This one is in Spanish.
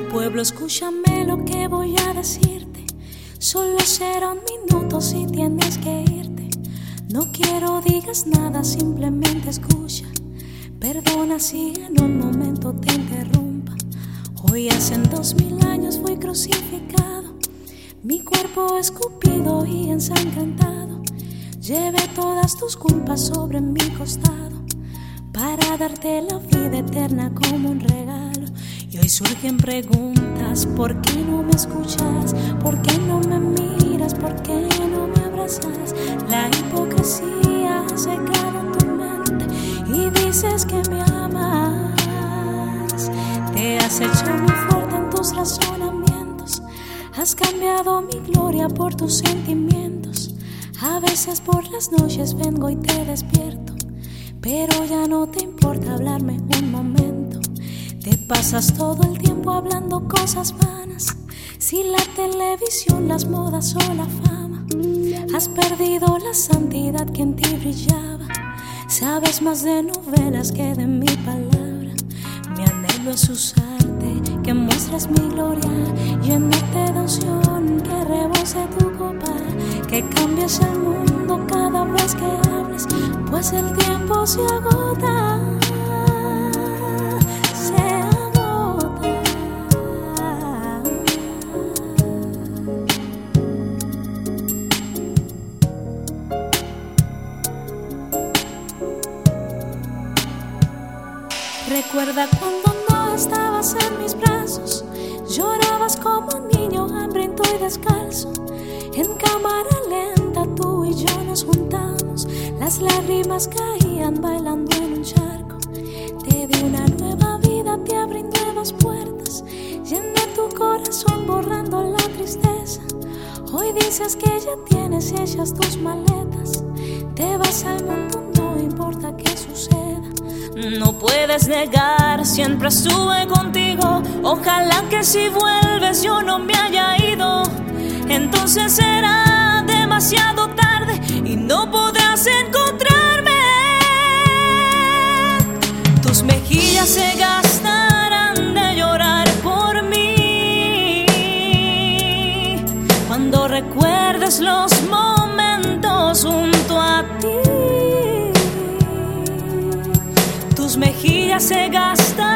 Pueblo, escúchame lo que voy a decirte. Solo será un minuto si tienes que irte. No quiero digas nada, simplemente escucha. Perdona si en un momento te interrumpa. Hoy hace dos mil años fui crucificado. Mi cuerpo escupido y ensangrentado. Llevé todas tus culpas sobre mi costado para darte la vida eterna como un regalo. Hoy surgen preguntas, ¿por qué no me escuchas? ¿Por qué no me miras? ¿Por qué no me abrazas? La hipocresía ha secado tu mente y dices que me amas. Te has hecho muy fuerte en tus razonamientos, has cambiado mi gloria por tus sentimientos. A veces por las noches vengo y te despierto, pero ya no te importa hablarme un momento. Te pasas todo el tiempo hablando cosas vanas, si la televisión, las modas o la fama. Has perdido la santidad que en ti brillaba. Sabes más de novelas que de mi palabra. Mi anhelo es usarte, que muestres mi gloria, llenarte de unción, que rebose tu copa, que cambies el mundo cada vez que hables, pues el tiempo se agota. Recuerda cuando no estabas en mis brazos, llorabas como un niño hambriento y descalzo. En cámara lenta tú y yo nos juntamos, las lágrimas caían bailando en un charco. Te di una nueva vida, te abrí nuevas puertas, llené tu corazón borrando la tristeza. Hoy dices que ya tienes hechas tus maletas, te vas al mundo, no importa qué suceda. No puedes negar, siempre estuve contigo. Ojalá que si vuelves yo no me haya ido. Entonces será demasiado tarde y no podrás encontrarme. Tus mejillas se gastarán de llorar por mí. Cuando recuerdes los momentos junto a ti. Tus mejillas se llorar